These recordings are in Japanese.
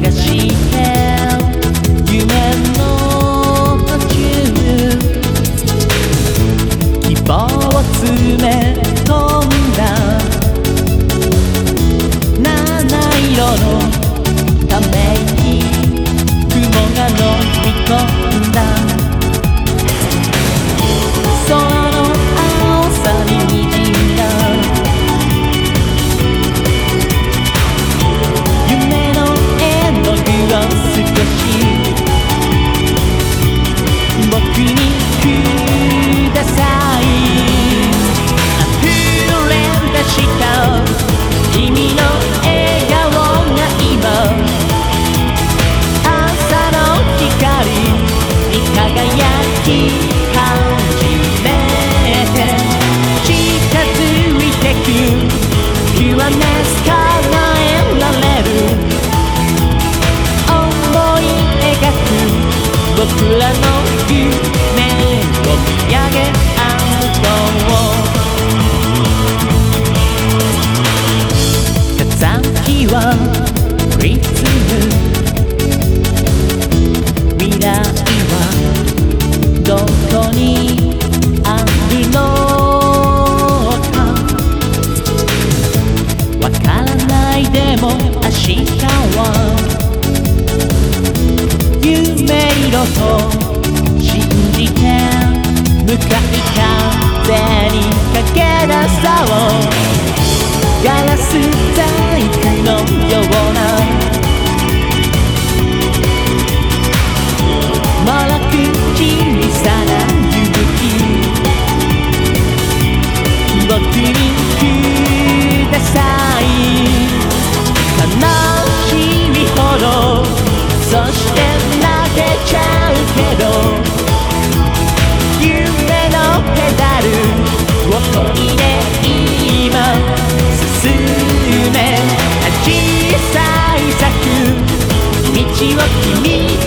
探し僕らの夢を見上げ合おうと信じて向かい風にかけ出そう。ガラス細工のような僕にちゃうけど夢のペダルをこいで今進め小さい咲く道を君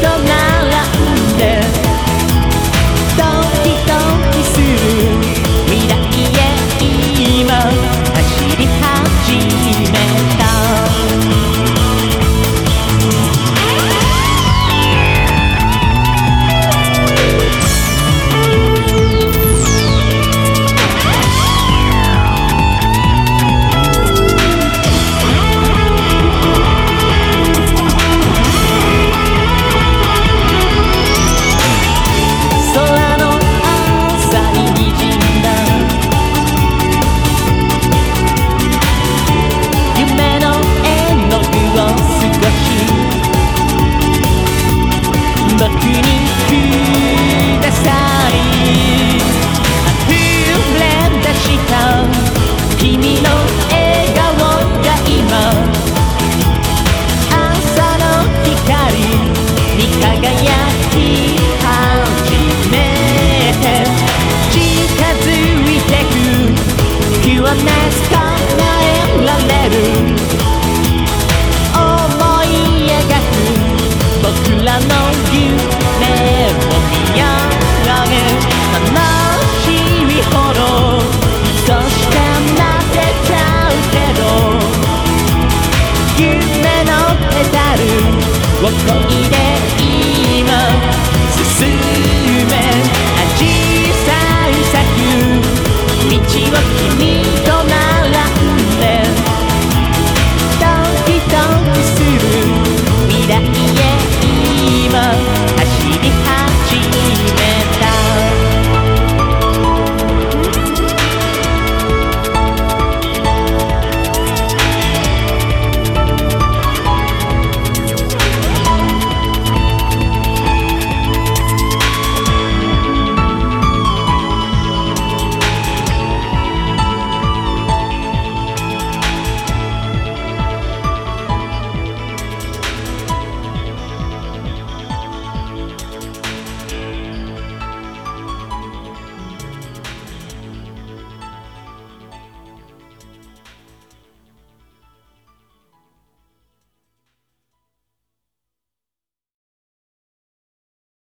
ちは君